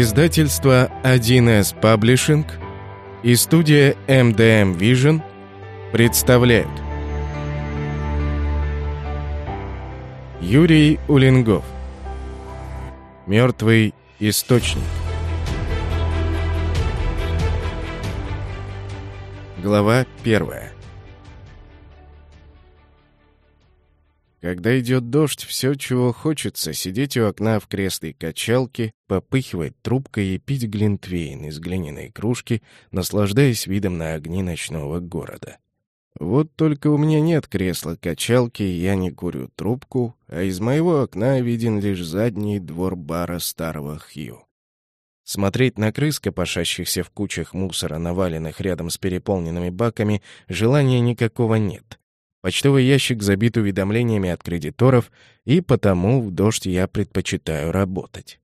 Издательство 1С Паблишинг и студия MDM Vision представляют. Юрий Улингов. Мертвый источник Глава первая Когда идет дождь, все, чего хочется, сидеть у окна в кресле качалки, попыхивать трубкой и пить глинтвейн из глиняной кружки, наслаждаясь видом на огни ночного города. Вот только у меня нет кресла-качалки, я не курю трубку, а из моего окна виден лишь задний двор бара старого Хью. Смотреть на крыс, копошащихся в кучах мусора, наваленных рядом с переполненными баками, желания никакого нет. Почтовый ящик забит уведомлениями от кредиторов, и потому в дождь я предпочитаю работать.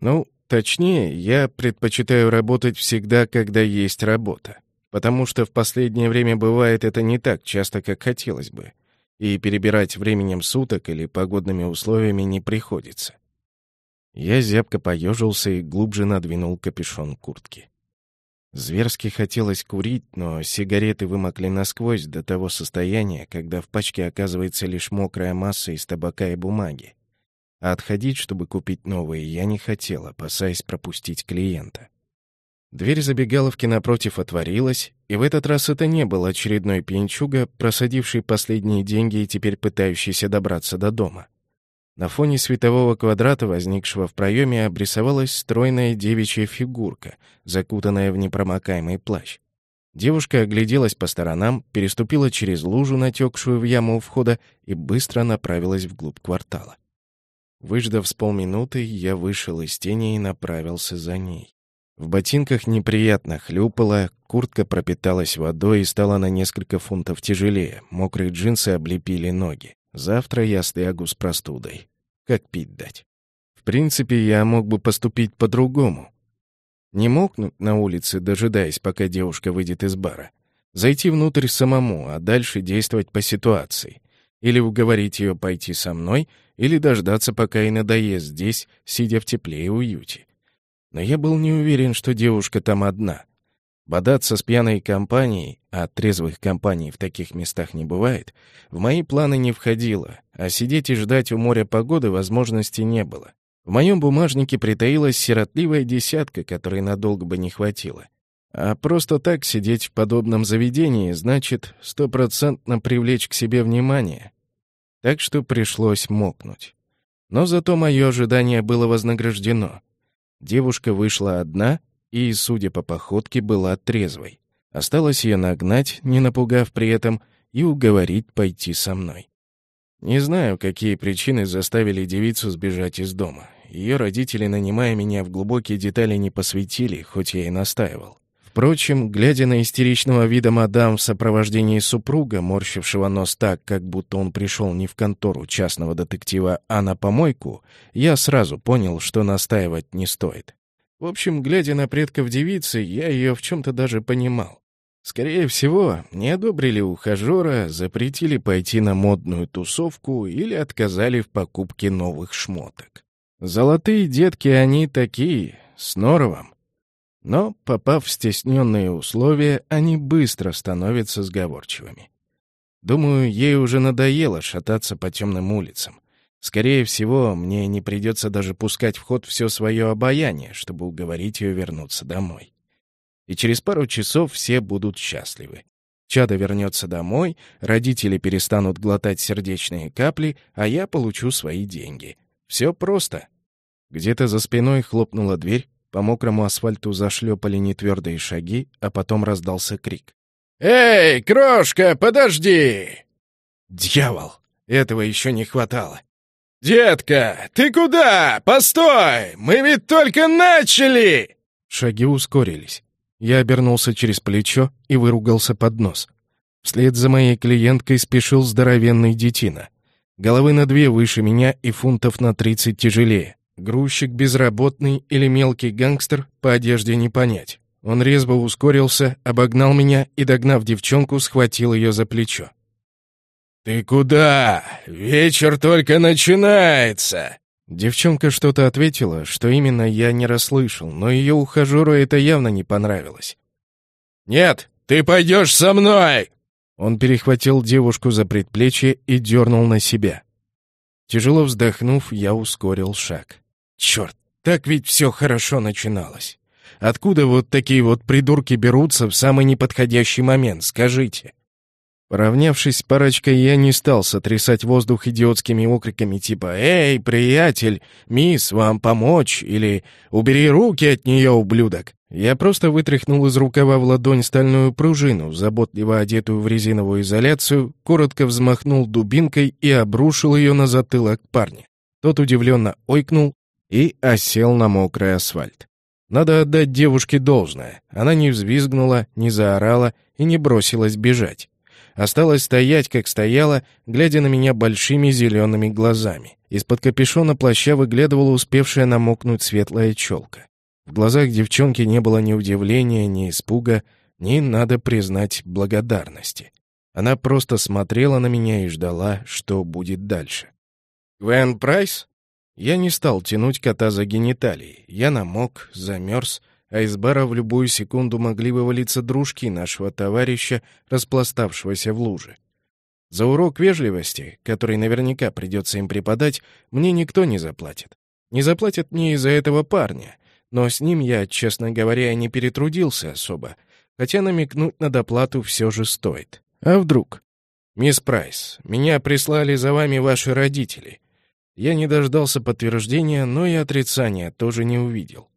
Ну, точнее, я предпочитаю работать всегда, когда есть работа. Потому что в последнее время бывает это не так часто, как хотелось бы. И перебирать временем суток или погодными условиями не приходится. Я зябко поежился и глубже надвинул капюшон куртки. Зверски хотелось курить, но сигареты вымокли насквозь до того состояния, когда в пачке оказывается лишь мокрая масса из табака и бумаги. А отходить, чтобы купить новые, я не хотел, опасаясь пропустить клиента. Дверь забегаловки напротив отворилась, и в этот раз это не был очередной пьянчуга, просадивший последние деньги и теперь пытающийся добраться до дома. На фоне светового квадрата, возникшего в проеме, обрисовалась стройная девичья фигурка, закутанная в непромокаемый плащ. Девушка огляделась по сторонам, переступила через лужу, натекшую в яму у входа, и быстро направилась вглубь квартала. Выждав с полминуты, я вышел из тени и направился за ней. В ботинках неприятно хлюпало, куртка пропиталась водой и стала на несколько фунтов тяжелее, мокрые джинсы облепили ноги. Завтра я слягу с простудой. Как пить дать? В принципе, я мог бы поступить по-другому. Не мокнуть на улице, дожидаясь, пока девушка выйдет из бара. Зайти внутрь самому, а дальше действовать по ситуации. Или уговорить ее пойти со мной, или дождаться, пока и надоест здесь, сидя в тепле и уюте. Но я был не уверен, что девушка там одна — Бодаться с пьяной компанией, а трезвых компаний в таких местах не бывает, в мои планы не входило, а сидеть и ждать у моря погоды возможности не было. В моем бумажнике притаилась сиротливая десятка, которой надолго бы не хватило. А просто так сидеть в подобном заведении значит стопроцентно привлечь к себе внимание. Так что пришлось мокнуть. Но зато мое ожидание было вознаграждено. Девушка вышла одна — и, судя по походке, была трезвой. Осталось ее нагнать, не напугав при этом, и уговорить пойти со мной. Не знаю, какие причины заставили девицу сбежать из дома. Ее родители, нанимая меня в глубокие детали, не посвятили, хоть я и настаивал. Впрочем, глядя на истеричного вида мадам в сопровождении супруга, морщившего нос так, как будто он пришел не в контору частного детектива, а на помойку, я сразу понял, что настаивать не стоит. В общем, глядя на предков девицы, я ее в чем-то даже понимал. Скорее всего, не одобрили ухажера, запретили пойти на модную тусовку или отказали в покупке новых шмоток. Золотые детки они такие, с норовом. Но, попав в стесненные условия, они быстро становятся сговорчивыми. Думаю, ей уже надоело шататься по темным улицам. Скорее всего, мне не придется даже пускать в ход все свое обаяние, чтобы уговорить ее вернуться домой. И через пару часов все будут счастливы. Чада вернется домой, родители перестанут глотать сердечные капли, а я получу свои деньги. Все просто. Где-то за спиной хлопнула дверь, по мокрому асфальту зашлепали нетвердые шаги, а потом раздался крик. «Эй, крошка, подожди!» «Дьявол! Этого еще не хватало!» «Детка, ты куда? Постой! Мы ведь только начали!» Шаги ускорились. Я обернулся через плечо и выругался под нос. Вслед за моей клиенткой спешил здоровенный детина. Головы на две выше меня и фунтов на тридцать тяжелее. Грузчик безработный или мелкий гангстер, по одежде не понять. Он резво ускорился, обогнал меня и, догнав девчонку, схватил ее за плечо. «Ты куда? Вечер только начинается!» Девчонка что-то ответила, что именно я не расслышал, но ее ухажеру это явно не понравилось. «Нет, ты пойдешь со мной!» Он перехватил девушку за предплечье и дернул на себя. Тяжело вздохнув, я ускорил шаг. Черт, так ведь все хорошо начиналось. Откуда вот такие вот придурки берутся в самый неподходящий момент, скажите? Поравнявшись с парочкой, я не стал сотрясать воздух идиотскими окриками типа «Эй, приятель, мисс, вам помочь?» или «Убери руки от нее, ублюдок!» Я просто вытряхнул из рукава в ладонь стальную пружину, заботливо одетую в резиновую изоляцию, коротко взмахнул дубинкой и обрушил ее на затылок парня. Тот удивленно ойкнул и осел на мокрый асфальт. Надо отдать девушке должное. Она не взвизгнула, не заорала и не бросилась бежать. Осталась стоять, как стояла, глядя на меня большими зелеными глазами. Из-под капюшона плаща выглядывала успевшая намокнуть светлая челка. В глазах девчонки не было ни удивления, ни испуга, ни, надо признать, благодарности. Она просто смотрела на меня и ждала, что будет дальше. «Гвен Прайс?» Я не стал тянуть кота за гениталии. Я намок, замерз, а из бара в любую секунду могли вывалиться дружки нашего товарища, распластавшегося в луже. За урок вежливости, который наверняка придется им преподать, мне никто не заплатит. Не заплатят мне из-за этого парня, но с ним я, честно говоря, не перетрудился особо, хотя намекнуть на доплату все же стоит. А вдруг? «Мисс Прайс, меня прислали за вами ваши родители». Я не дождался подтверждения, но и отрицания тоже не увидел.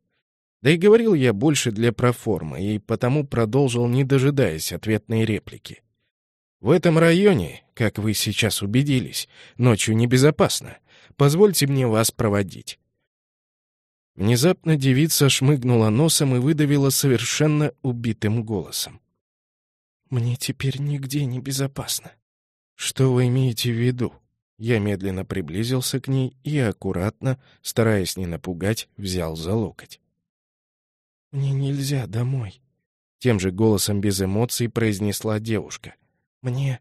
Да и говорил я больше для проформы, и потому продолжил, не дожидаясь ответной реплики. В этом районе, как вы сейчас убедились, ночью небезопасно. Позвольте мне вас проводить. Внезапно девица шмыгнула носом и выдавила совершенно убитым голосом. «Мне теперь нигде не безопасно». «Что вы имеете в виду?» Я медленно приблизился к ней и аккуратно, стараясь не напугать, взял за локоть. «Мне нельзя домой», — тем же голосом без эмоций произнесла девушка. «Мне...»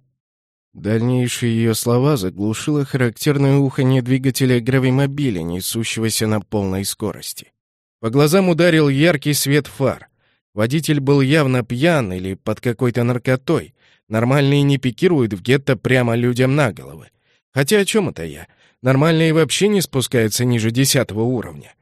Дальнейшие ее слова заглушило характерное уханье двигателя гравимобиля, несущегося на полной скорости. По глазам ударил яркий свет фар. Водитель был явно пьян или под какой-то наркотой. Нормальные не пикируют в гетто прямо людям на головы. Хотя о чем это я? Нормальные вообще не спускаются ниже десятого уровня.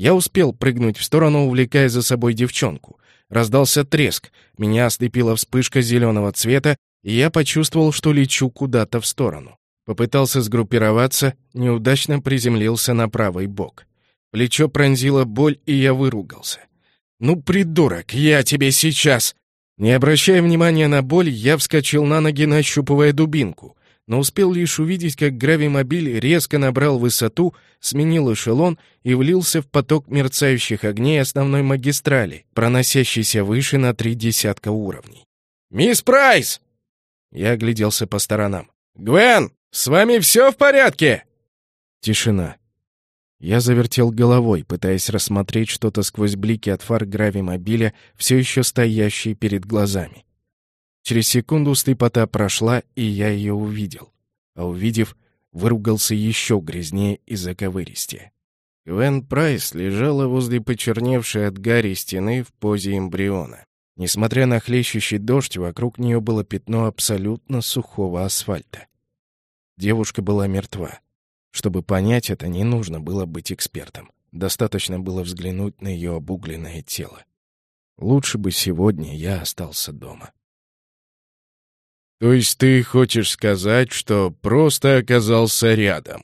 Я успел прыгнуть в сторону, увлекая за собой девчонку. Раздался треск, меня ослепила вспышка зеленого цвета, и я почувствовал, что лечу куда-то в сторону. Попытался сгруппироваться, неудачно приземлился на правый бок. Плечо пронзило боль, и я выругался. «Ну, придурок, я тебе сейчас!» Не обращая внимания на боль, я вскочил на ноги, нащупывая дубинку но успел лишь увидеть, как гравимобиль резко набрал высоту, сменил эшелон и влился в поток мерцающих огней основной магистрали, проносящейся выше на три десятка уровней. «Мисс Прайс!» Я огляделся по сторонам. «Гвен, с вами все в порядке?» Тишина. Я завертел головой, пытаясь рассмотреть что-то сквозь блики от фар гравимобиля, все еще стоящие перед глазами. Через секунду слепота прошла, и я ее увидел. А увидев, выругался еще грязнее и заковыристее. Гвен Прайс лежала возле почерневшей от гари стены в позе эмбриона. Несмотря на хлещущий дождь, вокруг нее было пятно абсолютно сухого асфальта. Девушка была мертва. Чтобы понять это, не нужно было быть экспертом. Достаточно было взглянуть на ее обугленное тело. Лучше бы сегодня я остался дома. «То есть ты хочешь сказать, что просто оказался рядом?»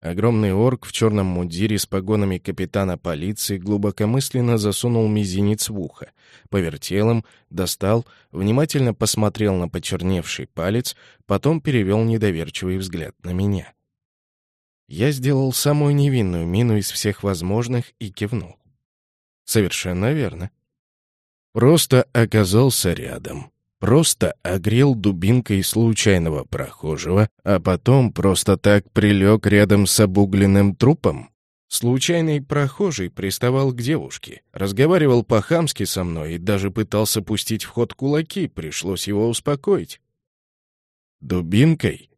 Огромный орк в черном мундире с погонами капитана полиции глубокомысленно засунул мизинец в ухо, повертел им, достал, внимательно посмотрел на почерневший палец, потом перевел недоверчивый взгляд на меня. Я сделал самую невинную мину из всех возможных и кивнул. «Совершенно верно. Просто оказался рядом», просто огрел дубинкой случайного прохожего, а потом просто так прилег рядом с обугленным трупом? Случайный прохожий приставал к девушке, разговаривал по-хамски со мной и даже пытался пустить в ход кулаки, пришлось его успокоить. Дубинкой?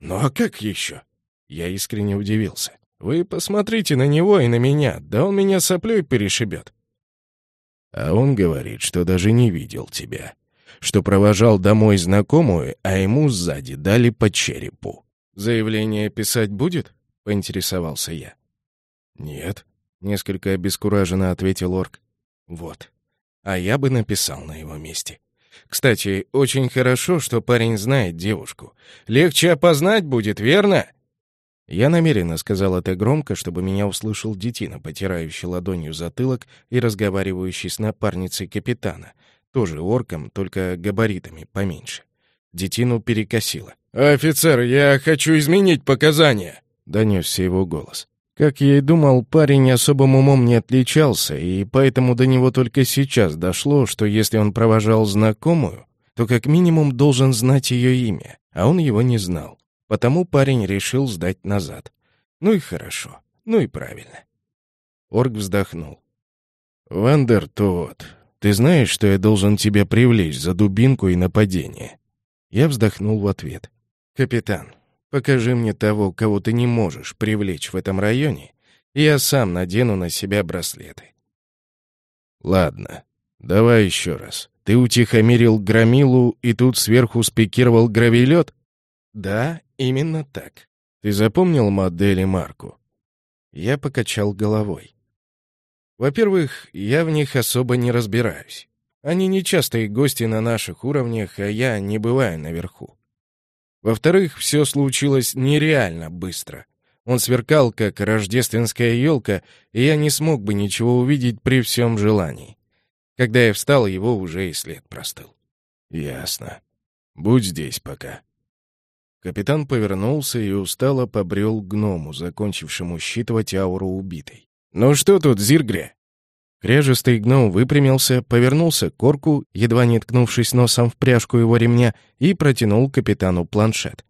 Ну а как еще? Я искренне удивился. Вы посмотрите на него и на меня, да он меня соплей перешибет. А он говорит, что даже не видел тебя, что провожал домой знакомую, а ему сзади дали по черепу. «Заявление писать будет?» — поинтересовался я. «Нет», — несколько обескураженно ответил орк. «Вот. А я бы написал на его месте. Кстати, очень хорошо, что парень знает девушку. Легче опознать будет, верно?» Я намеренно сказал это громко, чтобы меня услышал детина, потирающий ладонью затылок и разговаривающий с напарницей капитана, тоже орком, только габаритами поменьше. Детину перекосило. «Офицер, я хочу изменить показания!» — донесся его голос. Как я и думал, парень особым умом не отличался, и поэтому до него только сейчас дошло, что если он провожал знакомую, то как минимум должен знать ее имя, а он его не знал. Потому парень решил сдать назад. Ну и хорошо, ну и правильно. Орг вздохнул. «Вандер Тот, ты знаешь, что я должен тебя привлечь за дубинку и нападение?» Я вздохнул в ответ. «Капитан, покажи мне того, кого ты не можешь привлечь в этом районе, и я сам надену на себя браслеты». «Ладно, давай еще раз. Ты утихомирил громилу и тут сверху спикировал гравелет?» «Да, именно так. Ты запомнил модель и марку?» Я покачал головой. Во-первых, я в них особо не разбираюсь. Они нечастые гости на наших уровнях, а я не бываю наверху. Во-вторых, все случилось нереально быстро. Он сверкал, как рождественская елка, и я не смог бы ничего увидеть при всем желании. Когда я встал, его уже и след простыл. «Ясно. Будь здесь пока», Капитан повернулся и устало побрел гному, закончившему считывать ауру убитой. «Ну что тут, Зиргре?» Кряжестый гном выпрямился, повернулся к корку, едва не ткнувшись носом в пряжку его ремня, и протянул капитану планшет.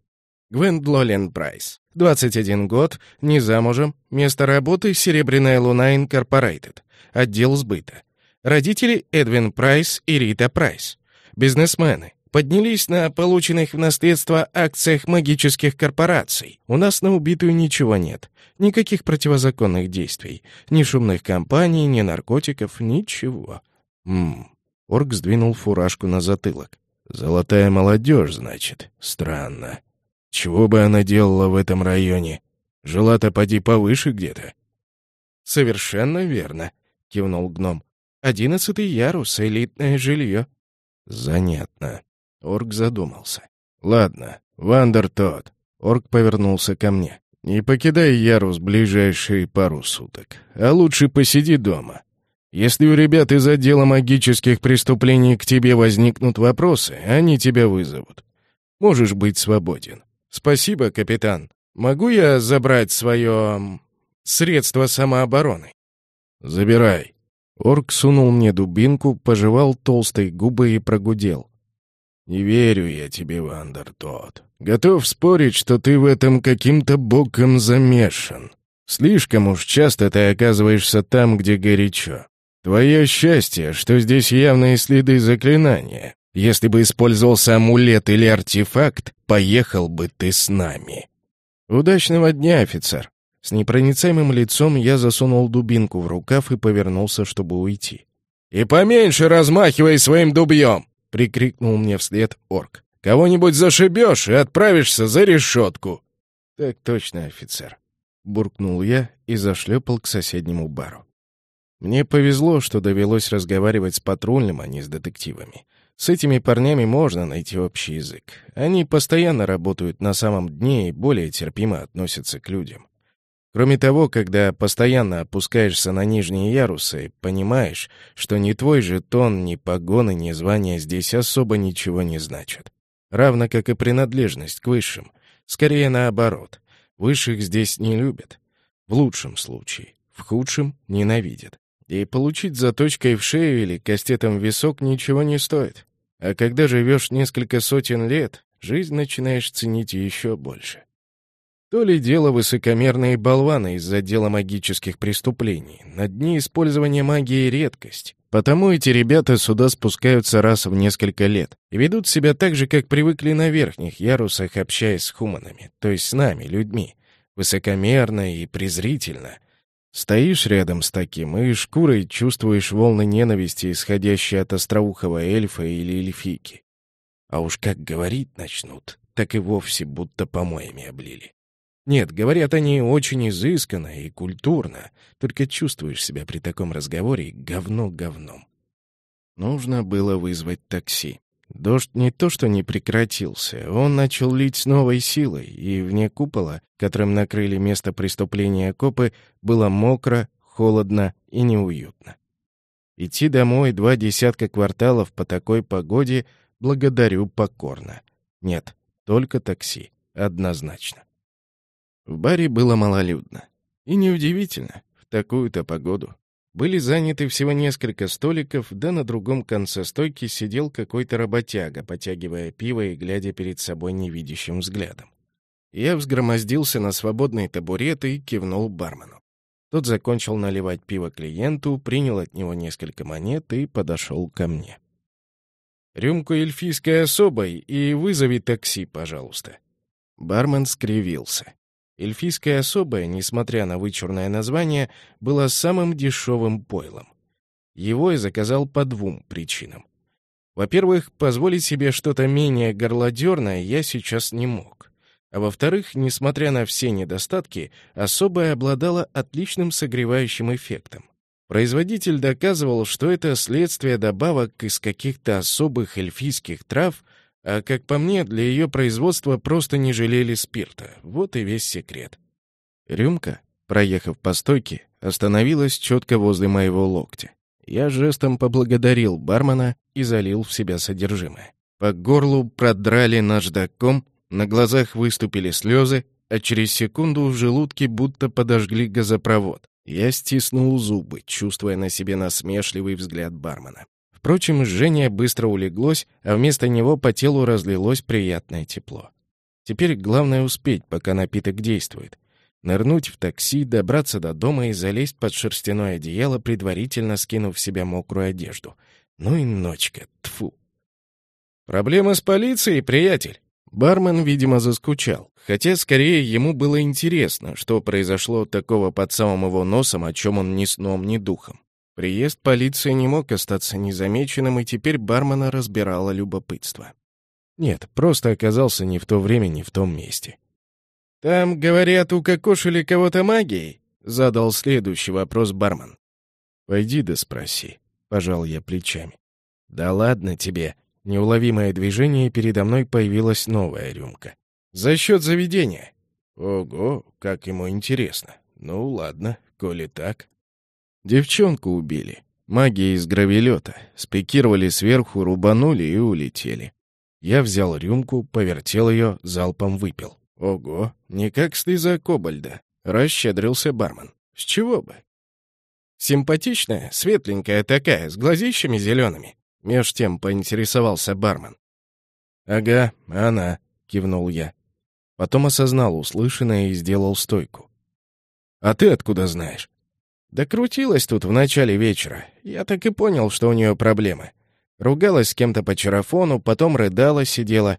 Гвендлолен Прайс. 21 год, не замужем, место работы «Серебряная луна Инкорпорейтед», отдел сбыта. Родители Эдвин Прайс и Рита Прайс. Бизнесмены, поднялись на полученных в наследство акциях магических корпораций. У нас на убитую ничего нет. Никаких противозаконных действий. Ни шумных компаний, ни наркотиков, ничего. Ммм. Орк сдвинул фуражку на затылок. «Золотая молодежь, значит. Странно. Чего бы она делала в этом районе? Жила-то поди повыше где-то». «Совершенно верно», — кивнул гном. «Одиннадцатый ярус, элитное жилье». «Занятно. Орк задумался. «Ладно, Вандер тот». Орк повернулся ко мне. «Не покидай ярус ближайшие пару суток, а лучше посиди дома. Если у ребят из отдела магических преступлений к тебе возникнут вопросы, они тебя вызовут. Можешь быть свободен». «Спасибо, капитан. Могу я забрать свое... средство самообороны?» «Забирай». Орк сунул мне дубинку, пожевал толстой губы и прогудел. «Не верю я тебе, Вандер тот. Готов спорить, что ты в этом каким-то боком замешан. Слишком уж часто ты оказываешься там, где горячо. Твое счастье, что здесь явные следы заклинания. Если бы использовался амулет или артефакт, поехал бы ты с нами». «Удачного дня, офицер». С непроницаемым лицом я засунул дубинку в рукав и повернулся, чтобы уйти. «И поменьше размахивай своим дубьем!» Прикрикнул мне вслед орк. «Кого-нибудь зашибешь и отправишься за решетку!» «Так точно, офицер», — буркнул я и зашлепал к соседнему бару. Мне повезло, что довелось разговаривать с патрульным, а не с детективами. С этими парнями можно найти общий язык. Они постоянно работают на самом дне и более терпимо относятся к людям. Кроме того, когда постоянно опускаешься на нижние ярусы, понимаешь, что ни твой жетон, ни погоны, ни звания здесь особо ничего не значат. Равно как и принадлежность к высшим. Скорее наоборот. Высших здесь не любят. В лучшем случае. В худшем — ненавидят. И получить заточкой в шею или кастетом в висок ничего не стоит. А когда живешь несколько сотен лет, жизнь начинаешь ценить еще больше. То ли дело высокомерные болваны из отдела магических преступлений. На дне использования магии — редкость. Потому эти ребята сюда спускаются раз в несколько лет и ведут себя так же, как привыкли на верхних ярусах, общаясь с хуманами, то есть с нами, людьми. Высокомерно и презрительно. Стоишь рядом с таким и шкурой чувствуешь волны ненависти, исходящие от остроухого эльфа или эльфийки. А уж как говорить начнут, так и вовсе будто помоями облили. Нет, говорят они очень изысканно и культурно, только чувствуешь себя при таком разговоре говно говном. Нужно было вызвать такси. Дождь не то что не прекратился, он начал лить с новой силой, и вне купола, которым накрыли место преступления копы, было мокро, холодно и неуютно. Идти домой два десятка кварталов по такой погоде благодарю покорно. Нет, только такси, однозначно. В баре было малолюдно. И неудивительно, в такую-то погоду. Были заняты всего несколько столиков, да на другом конце стойки сидел какой-то работяга, потягивая пиво и глядя перед собой невидящим взглядом. Я взгромоздился на свободный табурет и кивнул бармену. Тот закончил наливать пиво клиенту, принял от него несколько монет и подошел ко мне. «Рюмку эльфийской особой и вызови такси, пожалуйста». Бармен скривился. Эльфийская особая, несмотря на вычурное название, была самым дешевым пойлом. Его я заказал по двум причинам. Во-первых, позволить себе что-то менее горлодерное я сейчас не мог. А во-вторых, несмотря на все недостатки, особая обладала отличным согревающим эффектом. Производитель доказывал, что это следствие добавок из каких-то особых эльфийских трав, а, как по мне, для ее производства просто не жалели спирта. Вот и весь секрет. Рюмка, проехав по стойке, остановилась четко возле моего локтя. Я жестом поблагодарил бармена и залил в себя содержимое. По горлу продрали наждаком, на глазах выступили слезы, а через секунду в желудке будто подожгли газопровод. Я стиснул зубы, чувствуя на себе насмешливый взгляд бармена. Впрочем, жжение быстро улеглось, а вместо него по телу разлилось приятное тепло. Теперь главное успеть, пока напиток действует. Нырнуть в такси, добраться до дома и залезть под шерстяное одеяло, предварительно скинув в себя мокрую одежду. Ну и ночка, тфу. «Проблема с полицией, приятель?» Бармен, видимо, заскучал. Хотя, скорее, ему было интересно, что произошло такого под самым его носом, о чем он ни сном, ни духом. Приезд полиции не мог остаться незамеченным, и теперь бармена разбирало любопытство. Нет, просто оказался не в то время, не в том месте. «Там, говорят, укокошили кого-то магией?» — задал следующий вопрос бармен. «Пойди да спроси», — пожал я плечами. «Да ладно тебе». Неуловимое движение, передо мной появилась новая рюмка. «За счет заведения». «Ого, как ему интересно. Ну ладно, коли так». Девчонку убили. Магия из гравелета. Спикировали сверху, рубанули и улетели. Я взял рюмку, повертел ее, залпом выпил. Ого, не как слеза кобальда. Расщедрился бармен. С чего бы? Симпатичная, светленькая такая, с глазищами зелеными. Меж тем поинтересовался бармен. «Ага, она», — кивнул я. Потом осознал услышанное и сделал стойку. «А ты откуда знаешь?» Да крутилась тут в начале вечера. Я так и понял, что у нее проблемы. Ругалась с кем-то по чарафону, потом рыдала, сидела.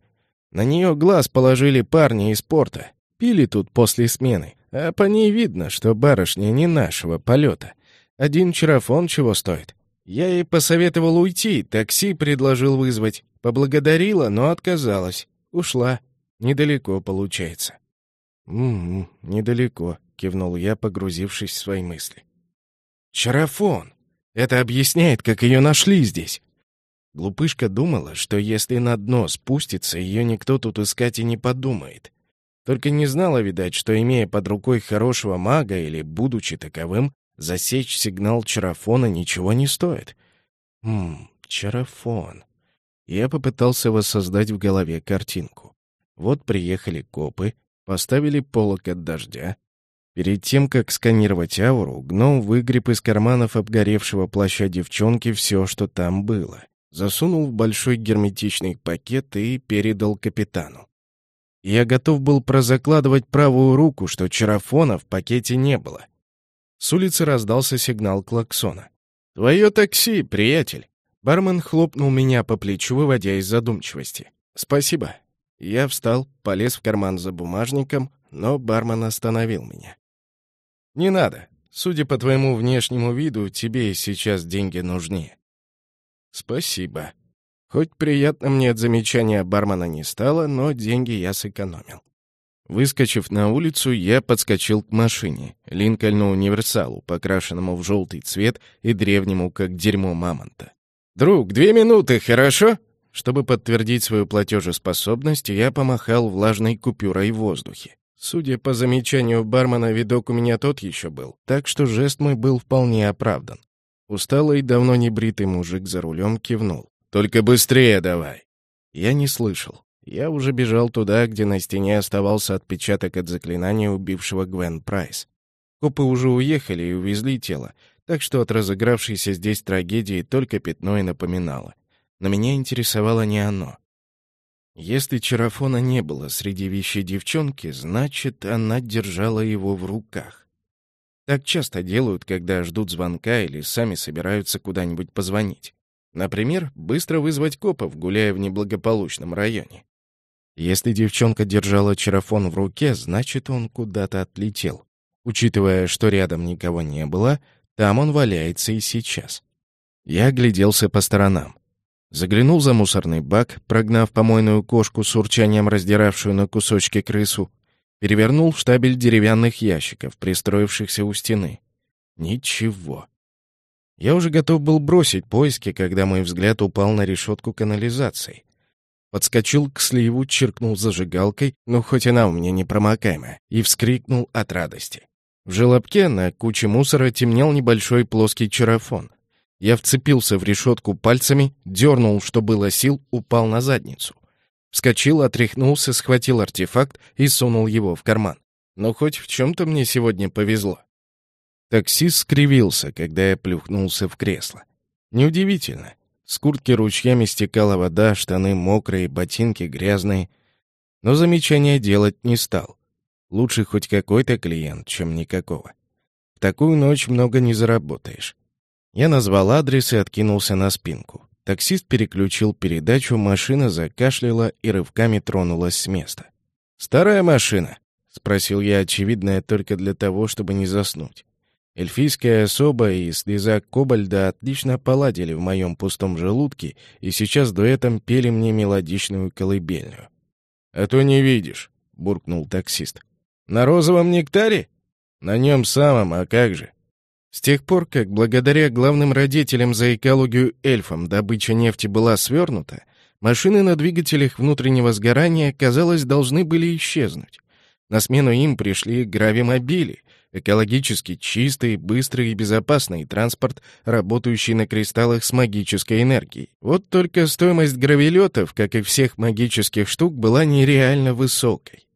На нее глаз положили парни из порта. Пили тут после смены. А по ней видно, что барышня не нашего полета. Один чарафон чего стоит. Я ей посоветовал уйти, такси предложил вызвать. Поблагодарила, но отказалась. Ушла. Недалеко, получается. «Угу, недалеко», — кивнул я, погрузившись в свои мысли. Чарафон. Это объясняет, как ее нашли здесь. Глупышка думала, что если на дно спустится, ее никто тут искать и не подумает. Только не знала, видать, что, имея под рукой хорошего мага или будучи таковым, засечь сигнал чарафона ничего не стоит. Хм, чарафон. Я попытался воссоздать в голове картинку. Вот приехали копы, поставили полок от дождя, Перед тем, как сканировать ауру, гном выгреб из карманов обгоревшего плаща девчонки все, что там было. Засунул в большой герметичный пакет и передал капитану. Я готов был прозакладывать правую руку, что чарафона в пакете не было. С улицы раздался сигнал клаксона. «Твое такси, приятель!» Бармен хлопнул меня по плечу, выводя из задумчивости. «Спасибо». Я встал, полез в карман за бумажником — но бармен остановил меня. «Не надо. Судя по твоему внешнему виду, тебе сейчас деньги нужнее». «Спасибо». Хоть приятно мне от замечания бармена не стало, но деньги я сэкономил. Выскочив на улицу, я подскочил к машине, Линкольну Универсалу, покрашенному в желтый цвет и древнему, как дерьмо мамонта. «Друг, две минуты, хорошо?» Чтобы подтвердить свою платежеспособность, я помахал влажной купюрой в воздухе. Судя по замечанию бармена, видок у меня тот еще был, так что жест мой был вполне оправдан. Усталый, давно не бритый мужик за рулем кивнул. «Только быстрее давай!» Я не слышал. Я уже бежал туда, где на стене оставался отпечаток от заклинания убившего Гвен Прайс. Копы уже уехали и увезли тело, так что от разыгравшейся здесь трагедии только пятно и напоминало. Но меня интересовало не оно. Если чарафона не было среди вещей девчонки, значит, она держала его в руках. Так часто делают, когда ждут звонка или сами собираются куда-нибудь позвонить. Например, быстро вызвать копов, гуляя в неблагополучном районе. Если девчонка держала чарафон в руке, значит, он куда-то отлетел. Учитывая, что рядом никого не было, там он валяется и сейчас. Я огляделся по сторонам. Заглянул за мусорный бак, прогнав помойную кошку с урчанием раздиравшую на кусочки крысу. Перевернул штабель деревянных ящиков, пристроившихся у стены. Ничего. Я уже готов был бросить поиски, когда мой взгляд упал на решетку канализации. Подскочил к сливу, чиркнул зажигалкой, но хоть она у меня непромокаемая, и вскрикнул от радости. В желобке на куче мусора темнел небольшой плоский чарафон. Я вцепился в решетку пальцами, дернул, что было сил, упал на задницу. Вскочил, отряхнулся, схватил артефакт и сунул его в карман. Но хоть в чем-то мне сегодня повезло. Таксист скривился, когда я плюхнулся в кресло. Неудивительно. С куртки ручьями стекала вода, штаны мокрые, ботинки грязные. Но замечания делать не стал. Лучше хоть какой-то клиент, чем никакого. В такую ночь много не заработаешь. Я назвал адрес и откинулся на спинку. Таксист переключил передачу, машина закашляла и рывками тронулась с места. «Старая машина?» — спросил я, очевидное только для того, чтобы не заснуть. Эльфийская особа и слеза кобальда отлично поладили в моем пустом желудке и сейчас дуэтом пели мне мелодичную колыбельную. «А то не видишь», — буркнул таксист. «На розовом нектаре? На нем самом, а как же?» С тех пор, как благодаря главным родителям за экологию эльфам добыча нефти была свернута, машины на двигателях внутреннего сгорания, казалось, должны были исчезнуть. На смену им пришли гравимобили, экологически чистый, быстрый и безопасный транспорт, работающий на кристаллах с магической энергией. Вот только стоимость гравилетов, как и всех магических штук, была нереально высокой.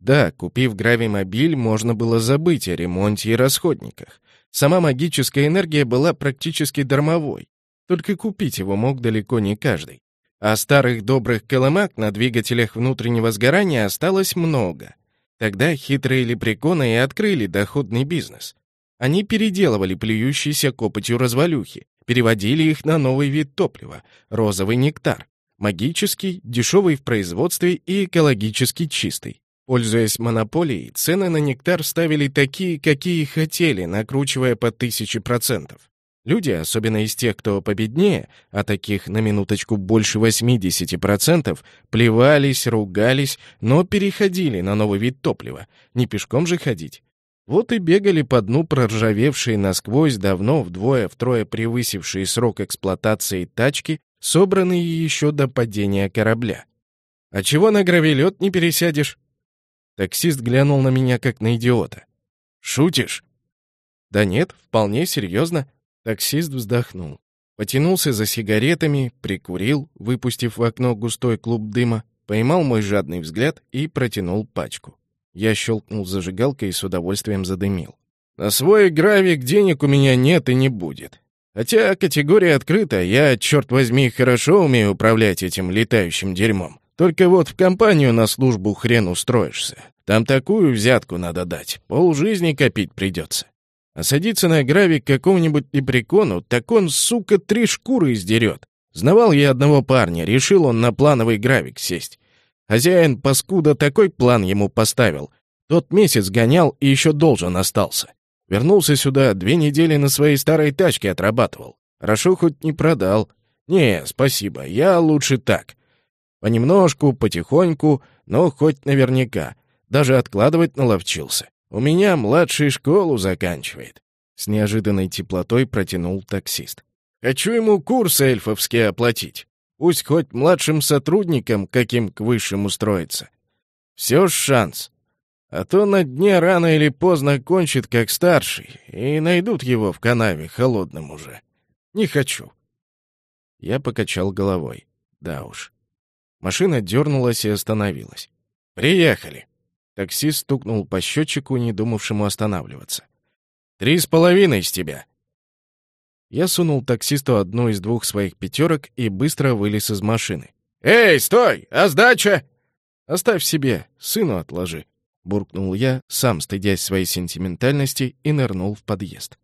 Да, купив гравимобиль, можно было забыть о ремонте и расходниках. Сама магическая энергия была практически дармовой. Только купить его мог далеко не каждый. А старых добрых колымак на двигателях внутреннего сгорания осталось много. Тогда хитрые лепреконы и открыли доходный бизнес. Они переделывали плюющиеся копотью развалюхи, переводили их на новый вид топлива — розовый нектар. Магический, дешевый в производстве и экологически чистый. Пользуясь монополией, цены на нектар ставили такие, какие хотели, накручивая по тысяче процентов. Люди, особенно из тех, кто победнее, а таких на минуточку больше 80%, плевались, ругались, но переходили на новый вид топлива. Не пешком же ходить. Вот и бегали по дну проржавевшие насквозь давно вдвое-втрое превысившие срок эксплуатации тачки, собранные еще до падения корабля. «А чего на гравелет не пересядешь?» Таксист глянул на меня, как на идиота. «Шутишь?» «Да нет, вполне серьезно. Таксист вздохнул. Потянулся за сигаретами, прикурил, выпустив в окно густой клуб дыма, поймал мой жадный взгляд и протянул пачку. Я щелкнул зажигалкой и с удовольствием задымил. На свой гравик денег у меня нет и не будет. Хотя категория открыта, я, черт возьми, хорошо умею управлять этим летающим дерьмом. Только вот в компанию на службу хрен устроишься. Там такую взятку надо дать, полжизни копить придется. А садиться на гравик какому-нибудь лепрекону, так он, сука, три шкуры издерет. Знавал я одного парня, решил он на плановый гравик сесть. Хозяин, паскуда, такой план ему поставил. Тот месяц гонял и еще должен остался. Вернулся сюда, две недели на своей старой тачке отрабатывал. Хорошо хоть не продал. Не, спасибо, я лучше так. Понемножку, потихоньку, но хоть наверняка. Даже откладывать наловчился. У меня младший школу заканчивает. С неожиданной теплотой протянул таксист. Хочу ему курс эльфовский оплатить. Пусть хоть младшим сотрудникам каким к высшим устроится. Все ж шанс. А то на дне рано или поздно кончит как старший, и найдут его в канаве холодным уже. Не хочу. Я покачал головой. Да уж. Машина дернулась и остановилась. «Приехали!» Таксист стукнул по счетчику, не думавшему останавливаться. «Три с половиной с тебя!» Я сунул таксисту одну из двух своих пятерок и быстро вылез из машины. «Эй, стой! А сдача?» «Оставь себе, сыну отложи», — буркнул я, сам стыдясь своей сентиментальности, и нырнул в подъезд.